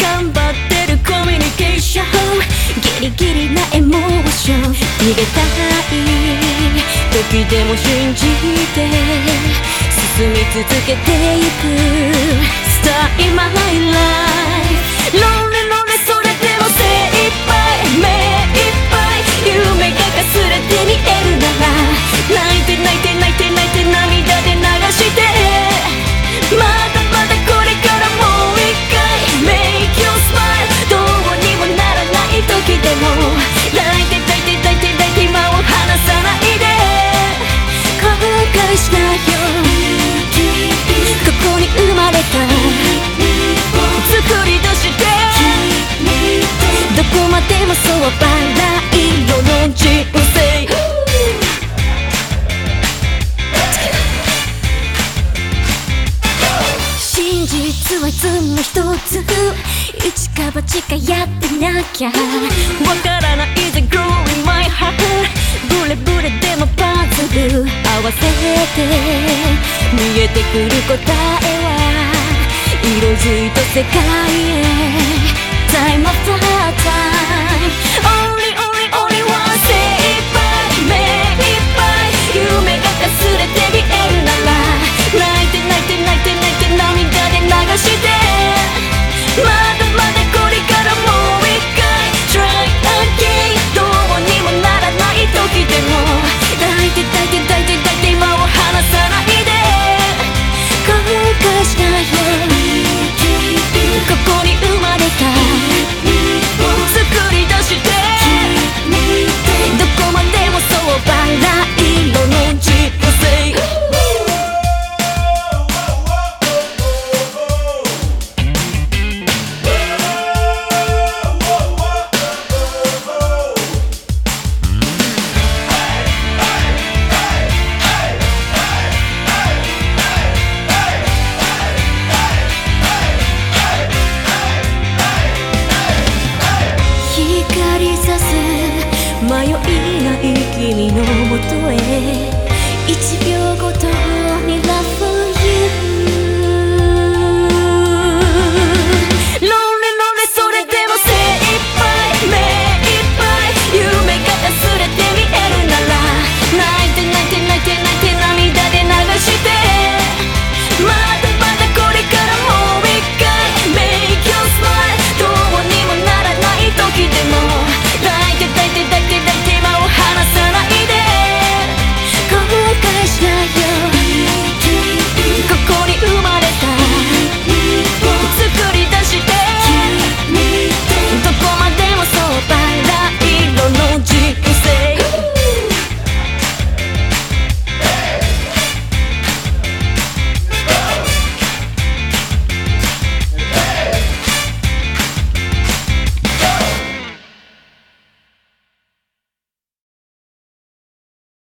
頑張ってるコミュニケーション。ギリギリなエモーション。逃げたい。時でも信じて。進み続けていく。Start in my life つはいつも一つ。一か八かやってなきゃ。わからない The g r o w in my heart ブレブレでもパズル合わせて。見えてくる答えは。色づいた世界へ。Time of the 迷いない君のもとへ。一秒ごと